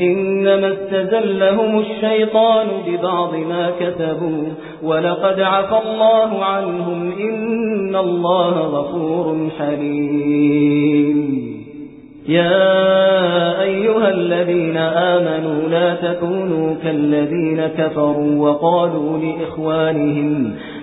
إنما استزلهم الشيطان ببعض ما كتبوا ولقد عفى الله عنهم إن الله غفور حليم. يا أيها الذين آمنوا لا تكونوا كالذين كفروا وقالوا لإخوانهم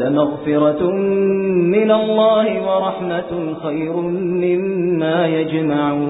لمغفرة من الله ورحمة خير مما يجمعون.